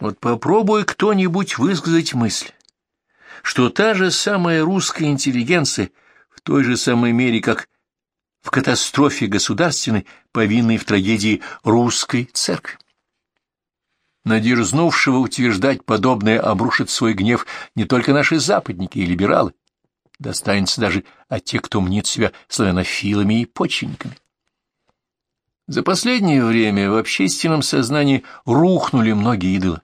Вот попробуй кто-нибудь высказать мысль, что та же самая русская интеллигенция в той же самой мере, как в катастрофе государственной, повинной в трагедии русской церкви. Надерзнувшего утверждать подобное обрушит свой гнев не только наши западники и либералы, достанется даже от тех, кто мнит себя славянофилами и почвенниками. За последнее время в общественном сознании рухнули многие идолы.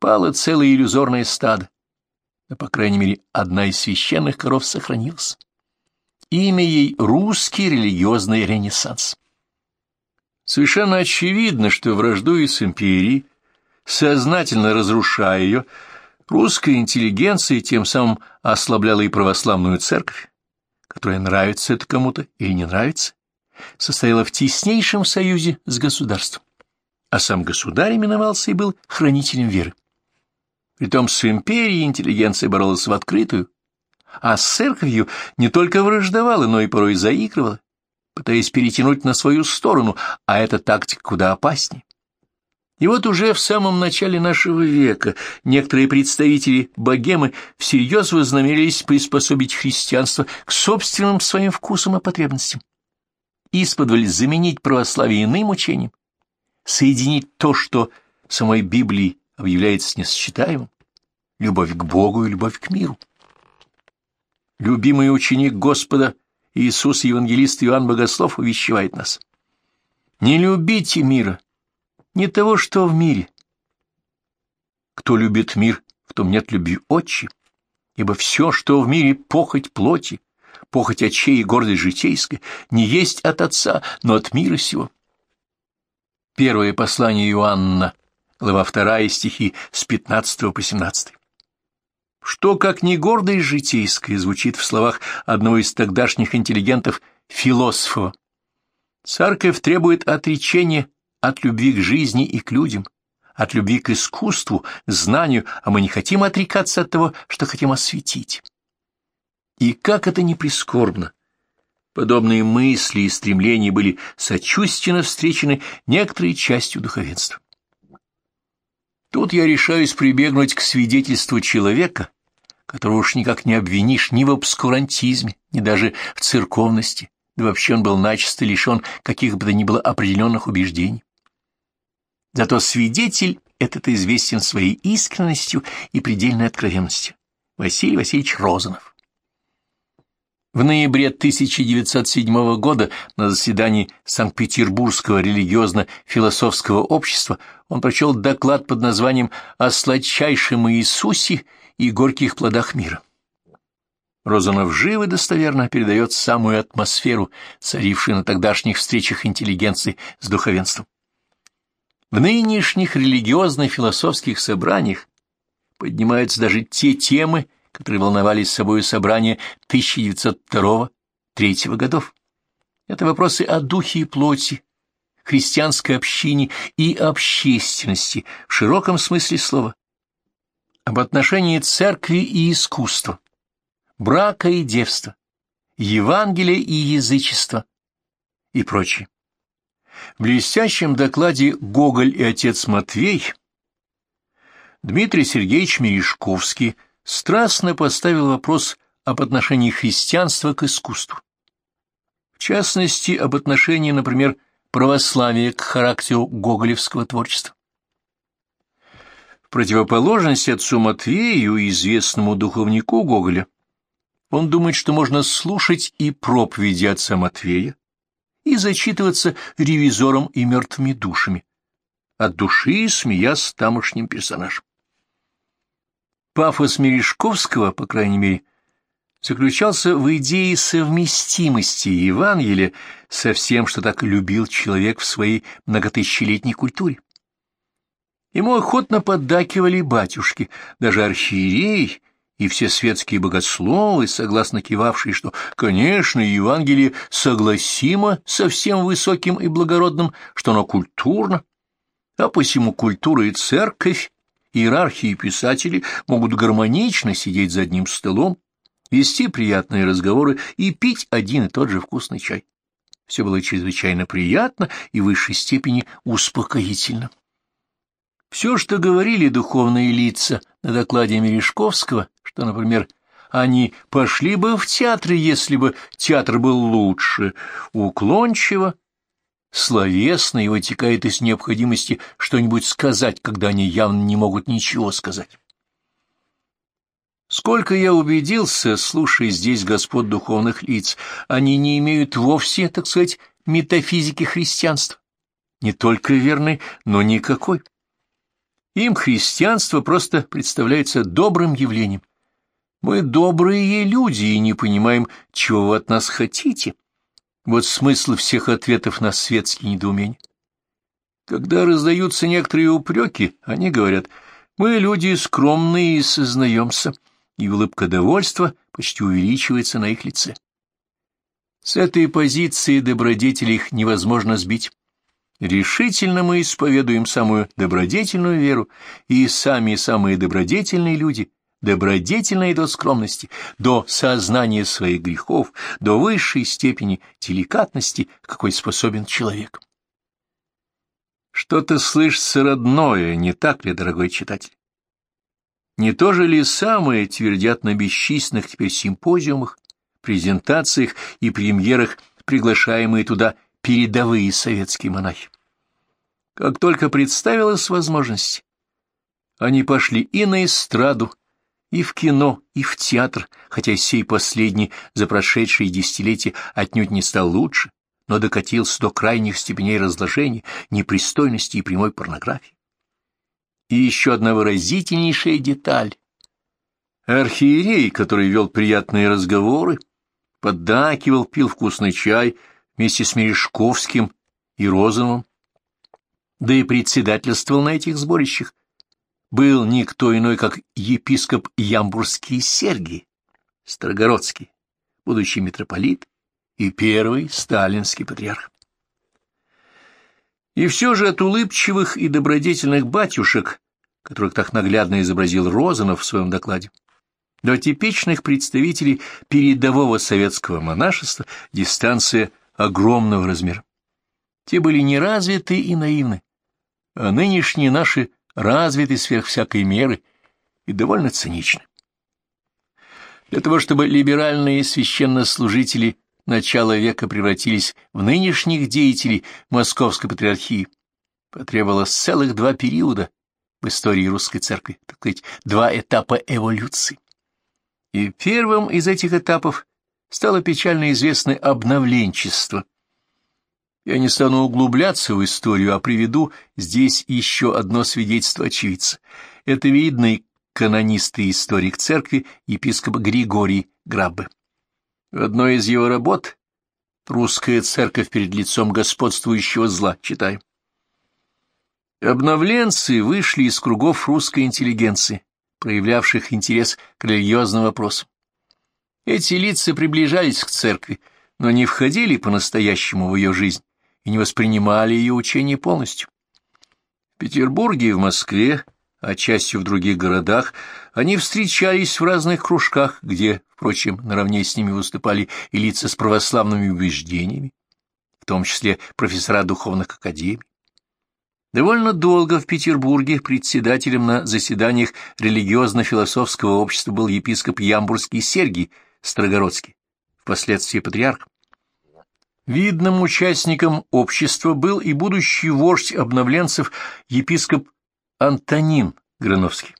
Пало целое иллюзорное стадо, но, по крайней мере, одна из священных коров сохранилась. Имя ей — русский религиозный ренессанс. Совершенно очевидно, что, враждуя с империей, сознательно разрушая ее, русская интеллигенция тем самым ослабляла и православную церковь, которая нравится это кому-то или не нравится, состояла в теснейшем союзе с государством, а сам государь именовался и был хранителем веры. Притом с империей интеллигенция боролась в открытую, а с церковью не только враждовала, но и порой заигрывала, пытаясь перетянуть на свою сторону, а эта тактика куда опаснее. И вот уже в самом начале нашего века некоторые представители богемы всерьез вознамерились приспособить христианство к собственным своим вкусам и потребностям. Исподволь заменить православие иным учением, соединить то, что самой Библии объявляется несочетаемым, любовь к Богу и любовь к миру любимый ученик Господа Иисус Евангелист Иоанн Богослов увещевает нас. Не любите мира, не того, что в мире. Кто любит мир, в том нет любви отчи, ибо все, что в мире похоть плоти, похоть очей и гордость житейская, не есть от Отца, но от мира сего. Первое послание Иоанна, глава 2 стихи с 15 по 17 что, как не гордость житейская, звучит в словах одного из тогдашних интеллигентов философа. Церковь требует отречения от любви к жизни и к людям, от любви к искусству, знанию, а мы не хотим отрекаться от того, что хотим осветить. И как это не прискорбно! Подобные мысли и стремления были сочувственно встречены некоторой частью духовенства. Тут я решаюсь прибегнуть к свидетельству человека, которого уж никак не обвинишь ни в обскурантизме, ни даже в церковности, да вообще он был начисто лишен каких бы то ни было определенных убеждений. Зато свидетель этот известен своей искренностью и предельной откровенностью. Василий Васильевич Розанов. В ноябре 1907 года на заседании Санкт-Петербургского религиозно-философского общества он прочел доклад под названием «О сладчайшем Иисусе и горьких плодах мира». Розанов живо и достоверно передает самую атмосферу, царившую на тогдашних встречах интеллигенции с духовенством. В нынешних религиозно-философских собраниях поднимаются даже те темы, которые волновали с собой собрание 1902-1903 годов. Это вопросы о духе и плоти, христианской общине и общественности в широком смысле слова, об отношении церкви и искусства, брака и девства, Евангелия и язычества и прочее. В блестящем докладе «Гоголь и отец Матвей» Дмитрий Сергеевич Мережковский – страстно поставил вопрос об отношении христианства к искусству. В частности, об отношении, например, православия к характеру гоголевского творчества. В противоположность отцу Матвею, известному духовнику Гоголя, он думает, что можно слушать и проповеди отца Матвея, и зачитываться ревизором и мертвыми душами, от души смеясь тамошним персонажем. Пафос Мережковского, по крайней мере, заключался в идее совместимости Евангелия со всем, что так любил человек в своей многотысячелетней культуре. Ему охотно поддакивали батюшки, даже архиерей и все светские богословы, согласно кивавшие, что, конечно, Евангелие согласимо со всем высоким и благородным, что оно культурно, а посему культура и церковь Иерархии писатели могут гармонично сидеть за одним столом, вести приятные разговоры и пить один и тот же вкусный чай. Все было чрезвычайно приятно и в высшей степени успокоительно. Все, что говорили духовные лица на докладе Мережковского, что, например, они пошли бы в театр, если бы театр был лучше, уклончиво, словесно и вытекает из необходимости что-нибудь сказать, когда они явно не могут ничего сказать. Сколько я убедился, слушая здесь господ духовных лиц, они не имеют вовсе, так сказать, метафизики христианства. Не только верной, но никакой. Им христианство просто представляется добрым явлением. Мы добрые люди и не понимаем, чего вы от нас хотите. Вот смысл всех ответов на светские недоумения. Когда раздаются некоторые упреки, они говорят, мы люди скромные и сознаемся, и улыбка довольства почти увеличивается на их лице. С этой позиции добродетелей их невозможно сбить. Решительно мы исповедуем самую добродетельную веру, и сами самые добродетельные люди добродетельно до скромности, до сознания своих грехов, до высшей степени деликатности, какой способен человек. Что-то слышится родное, не так ли, дорогой читатель? Не то же ли самое твердят на бесчисленных теперь симпозиумах, презентациях и премьерах приглашаемые туда передовые советские монахи. Как только представилась возможность, они пошли и на эстраду, и в кино, и в театр, хотя сей последний за прошедшие десятилетия отнюдь не стал лучше, но докатился до крайних степеней разложения, непристойности и прямой порнографии. И еще одна выразительнейшая деталь. Архиерей, который вел приятные разговоры, поддакивал, пил вкусный чай вместе с Мережковским и Розовым, да и председательствовал на этих сборищах, был никто иной, как епископ Ямбурский Сергий, Строгородский, будущий митрополит и первый сталинский патриарх. И все же от улыбчивых и добродетельных батюшек, которых так наглядно изобразил Розанов в своем докладе, до типичных представителей передового советского монашества дистанция огромного размера. Те были неразвиты и наивны, а нынешние наши развиты сверх всякой меры и довольно циничны. Для того, чтобы либеральные священнослужители начала века превратились в нынешних деятелей Московской Патриархии, потребовалось целых два периода в истории русской церкви, так сказать, два этапа эволюции. И первым из этих этапов стало печально известное обновленчество. Я не стану углубляться в историю, а приведу здесь еще одно свидетельство очевидца. Это видный канонист и историк церкви епископ Григорий Граббе. В одной из его работ «Русская церковь перед лицом господствующего зла» читаем. Обновленцы вышли из кругов русской интеллигенции, проявлявших интерес к религиозным вопросам. Эти лица приближались к церкви, но не входили по-настоящему в ее жизнь и не воспринимали ее учение полностью. В Петербурге и в Москве, а частью в других городах, они встречались в разных кружках, где, впрочем, наравне с ними выступали и лица с православными убеждениями, в том числе профессора духовных академий. Довольно долго в Петербурге председателем на заседаниях религиозно-философского общества был епископ Ямбурский Сергий Строгородский, впоследствии патриарх. Видным участником общества был и будущий вождь обновленцев епископ Антонин Грановский.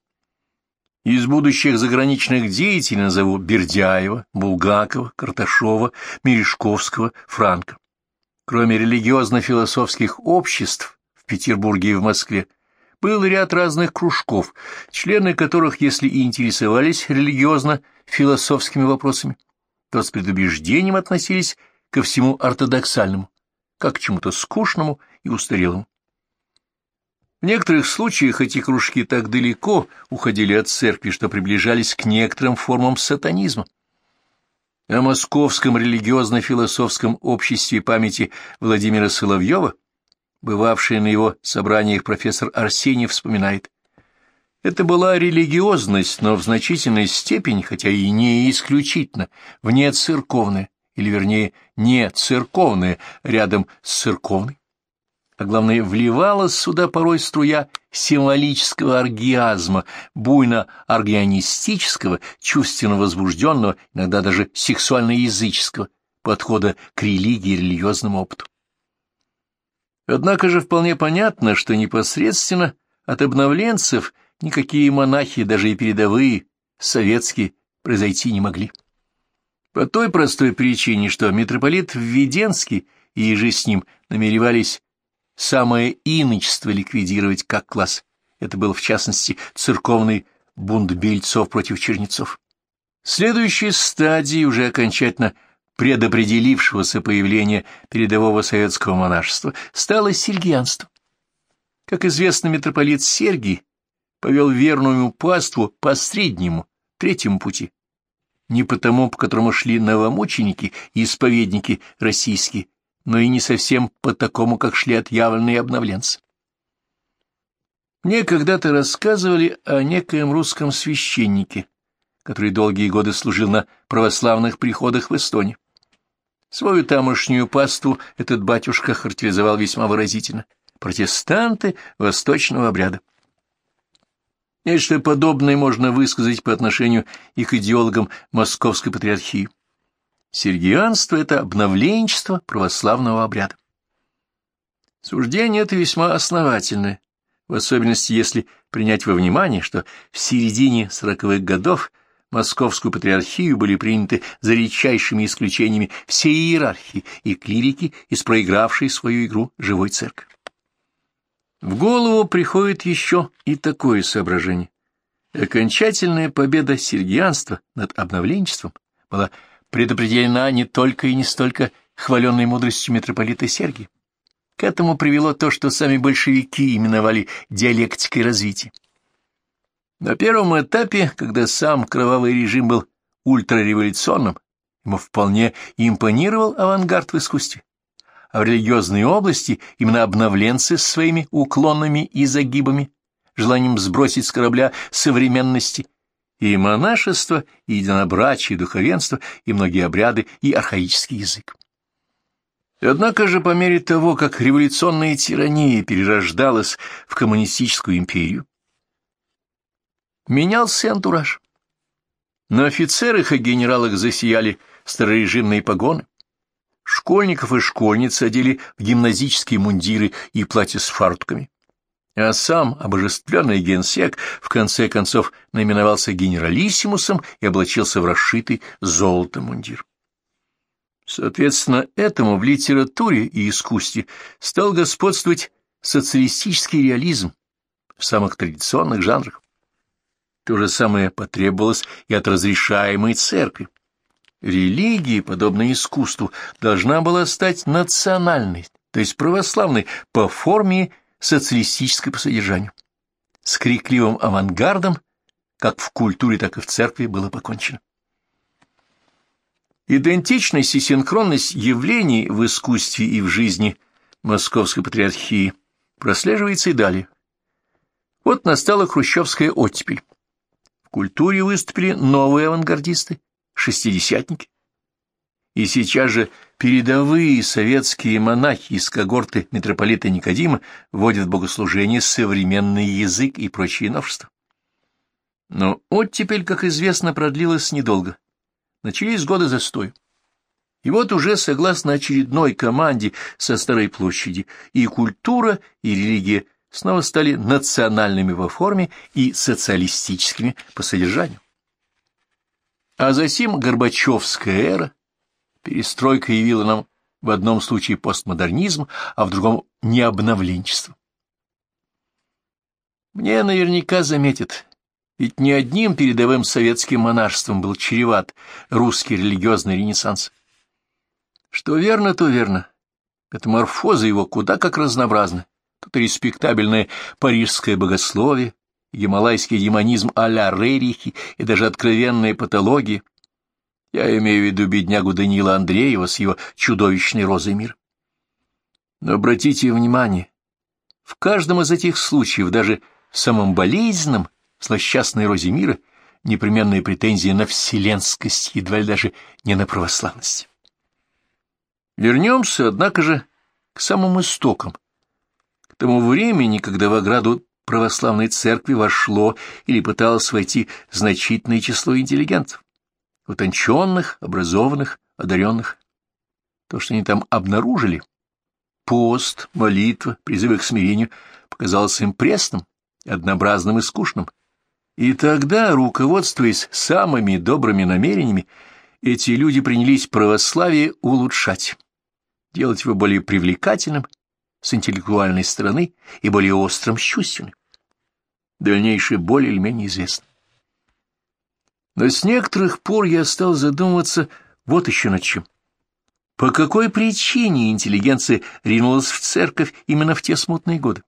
Из будущих заграничных деятелей назову Бердяева, Булгакова, Карташова, Мережковского, Франка. Кроме религиозно-философских обществ, Петербурге и в Москве, был ряд разных кружков, члены которых, если и интересовались религиозно-философскими вопросами, то с предубеждением относились ко всему ортодоксальному, как к чему-то скучному и устарелому. В некоторых случаях эти кружки так далеко уходили от церкви, что приближались к некоторым формам сатанизма. О московском религиозно-философском обществе памяти Владимира Соловьева бывавший на его собраниях профессор Арсений вспоминает. Это была религиозность, но в значительной степени, хотя и не исключительно, вне церковная, или вернее, не церковная, рядом с церковной. а главное, вливалась сюда порой струя символического аргиазма, буйно-аргианистического, чувственно возбужденного, иногда даже сексуально-языческого подхода к религии и религиозному опыту. Однако же вполне понятно, что непосредственно от обновленцев никакие монахи, даже и передовые, советские, произойти не могли. По той простой причине, что митрополит Введенский и же с ним намеревались самое иночество ликвидировать как класс. Это был, в частности, церковный бунт бельцов против чернецов. Следующей стадией уже окончательно предопределившегося появления передового советского монашества стало сельгианство. Как известно, митрополит Сергий повел верную паству по среднему, третьему пути, не по тому, по которому шли новомученики и исповедники российские, но и не совсем по такому, как шли отъявленные обновленцы. Мне когда-то рассказывали о некоем русском священнике, который долгие годы служил на православных приходах в Эстонии. Свою тамошнюю пасту этот батюшка характеризовал весьма выразительно. Протестанты восточного обряда. Нечто подобное можно высказать по отношению и к идеологам Московской патриархии. Сергианство — это обновленчество православного обряда. Суждение это весьма основательное, в особенности если принять во внимание, что в середине сороковых годов Московскую патриархию были приняты за редчайшими исключениями все иерархии и клирики из проигравшей свою игру живой церкви. В голову приходит еще и такое соображение. Окончательная победа сергианства над обновленчеством была предопределена не только и не столько хваленной мудростью митрополита Сергия. К этому привело то, что сами большевики именовали диалектикой развития. На первом этапе, когда сам кровавый режим был ультрареволюционным, ему вполне импонировал авангард в искусстве в религиозной области именно обновленцы с своими уклонами и загибами, желанием сбросить с корабля современности, и монашество, и единобрачие, и духовенство, и многие обряды, и архаический язык. Однако же по мере того, как революционная тирания перерождалась в коммунистическую империю, менялся антураж. На офицерах и генералах засияли старорежимные погоны, Школьников и школьниц одели в гимназические мундиры и платья с фартками. А сам обожествленный генсек в конце концов наименовался генералиссимусом и облачился в расшитый золотом мундир. Соответственно, этому в литературе и искусстве стал господствовать социалистический реализм в самых традиционных жанрах. То же самое потребовалось и от разрешаемой церкви. Религия, подобная искусству, должна была стать национальной, то есть православной, по форме социалистической по содержанию. С крикливым авангардом, как в культуре, так и в церкви, было покончено. Идентичность и синхронность явлений в искусстве и в жизни Московской Патриархии прослеживается и далее. Вот настала хрущевская оттепель. В культуре выступили новые авангардисты, шестидесятники. И сейчас же передовые советские монахи из когорты митрополита Никодима вводят в богослужение современный язык и прочие новшества. Но оттепель, как известно, продлилась недолго. Начались годы застоя. И вот уже, согласно очередной команде со Старой площади, и культура, и религия снова стали национальными во форме и социалистическими по содержанию. А затем Горбачевская эра, перестройка явила нам в одном случае постмодернизм, а в другом — необновленчество. Мне наверняка заметят, ведь не одним передовым советским монашеством был чреват русский религиозный ренессанс. Что верно, то верно. Метаморфоза его куда как разнообразны. Тут респектабельное парижское богословие, гималайский демонизм а-ля Рерихи и даже откровенные патологии. Я имею в виду беднягу Даниила Андреева с его чудовищной розой мир. Но обратите внимание, в каждом из этих случаев, даже в самом болезненном, злосчастной розе мира, непременные претензии на вселенскость, едва ли даже не на православность. Вернемся, однако же, к самым истокам, тому времени, когда в ограду православной церкви вошло или пыталось войти значительное число интеллигентов, утонченных, образованных, одаренных. То, что они там обнаружили, пост, молитва, призывы к смирению, показалось им пресным, однообразным и скучным. И тогда, руководствуясь самыми добрыми намерениями, эти люди принялись православие улучшать, делать его более привлекательным с интеллектуальной стороны и более острым с чувственной. Дальнейшее более или менее известно. Но с некоторых пор я стал задумываться вот еще над чем. По какой причине интеллигенция ринулась в церковь именно в те смутные годы?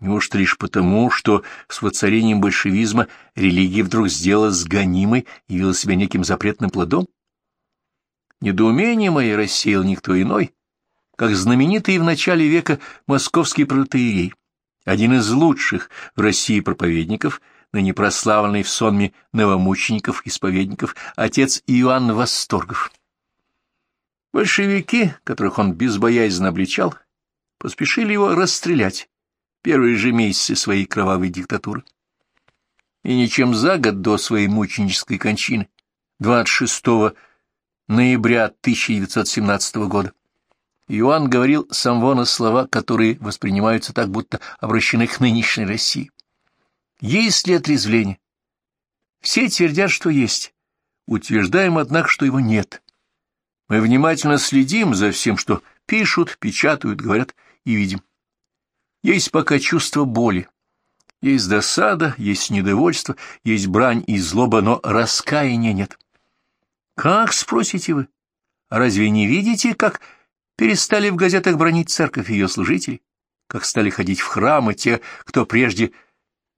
Неужто лишь потому, что с воцарением большевизма религия вдруг сделалась гонимой и явила себя неким запретным плодом? Недоумение мое рассеял никто иной, как знаменитый в начале века московский протеерей, один из лучших в России проповедников, ныне прославленный в сонме новомучеников-исповедников, отец Иоанн Восторгов. Большевики, которых он безбоязненно обличал, поспешили его расстрелять первые же месяцы своей кровавой диктатуры. И ничем за год до своей мученической кончины, 26 ноября 1917 года, Иоанн говорил Самвона слова, которые воспринимаются так, будто обращены к нынешней России. Есть ли отрезвление? Все твердят, что есть. Утверждаем, однако, что его нет. Мы внимательно следим за всем, что пишут, печатают, говорят и видим. Есть пока чувство боли, есть досада, есть недовольство, есть брань и злоба, но раскаяния нет. Как, спросите вы? Разве не видите, как перестали в газетах бронить церковь и ее служителей, как стали ходить в храмы те, кто прежде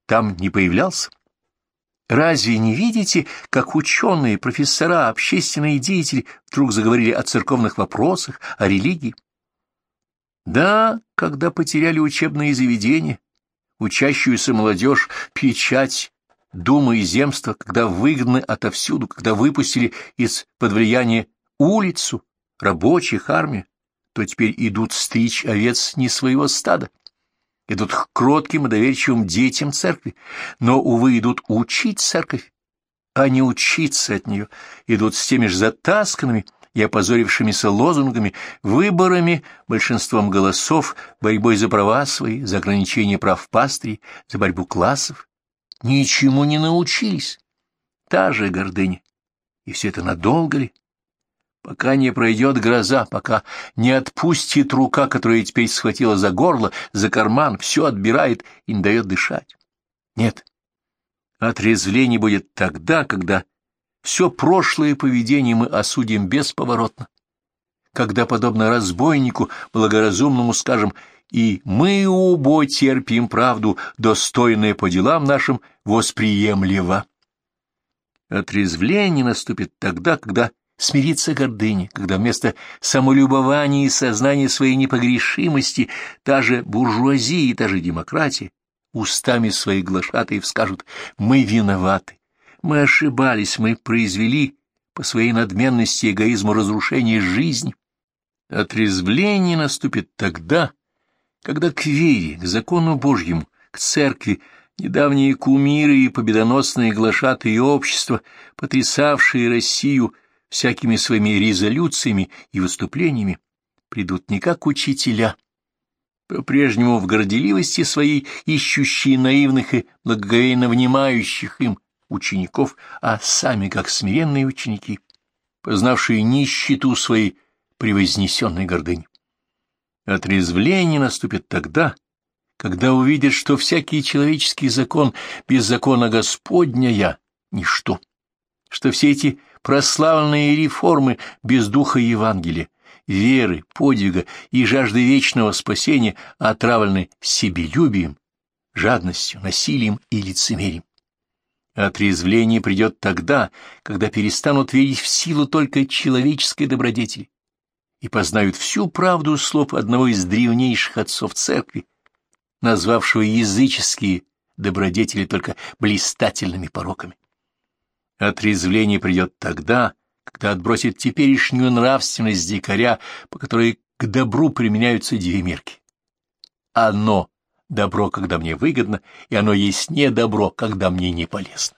там не появлялся? Разве не видите, как ученые, профессора, общественные деятели вдруг заговорили о церковных вопросах, о религии? Да, когда потеряли учебные заведения, учащуюся молодежь, печать, думы и земства, когда выгнаны отовсюду, когда выпустили из-под влияния улицу, рабочих, армию, то теперь идут стричь овец не своего стада, идут к кротким и доверчивым детям церкви, но, увы, идут учить церковь, а не учиться от нее, идут с теми же затасканными, и опозорившимися лозунгами, выборами, большинством голосов, борьбой за права свои, за ограничение прав пастырей, за борьбу классов, ничему не научились. Та же гордыня. И все это надолго ли? Пока не пройдет гроза, пока не отпустит рука, которая теперь схватила за горло, за карман, все отбирает и не дает дышать. Нет, отрезвление будет тогда, когда все прошлое поведение мы осудим бесповоротно. Когда, подобно разбойнику, благоразумному скажем «И мы, убо, терпим правду, достойное по делам нашим, восприемливо». Отрезвление наступит тогда, когда смирится гордыня, когда вместо самолюбования и сознания своей непогрешимости та же буржуазия и та же демократия устами своих глашатаев скажут «Мы виноваты, мы ошибались, мы произвели по своей надменности и эгоизму разрушение жизни. Отрезвление наступит тогда, когда к вере, к закону Божьему, к церкви, недавние кумиры и победоносные глашатые общества, потрясавшие Россию всякими своими резолюциями и выступлениями, придут не как учителя, по-прежнему в горделивости своей ищущие наивных и благоговейно внимающих им, учеников, а сами как смиренные ученики, познавшие нищету своей превознесенной гордыни. Отрезвление наступит тогда, когда увидят, что всякий человеческий закон без закона Господня — ничто, что все эти прославленные реформы без духа Евангелия, веры, подвига и жажды вечного спасения отравлены себелюбием, жадностью, насилием и лицемерием. Отрезвление придет тогда, когда перестанут верить в силу только человеческой добродетели и познают всю правду слов одного из древнейших отцов церкви, назвавшего языческие добродетели только блистательными пороками. Отрезвление придет тогда, когда отбросит теперешнюю нравственность дикаря, по которой к добру применяются две мерки оно добро, когда мне выгодно, и оно есть не добро, когда мне не полезно.